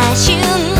た瞬間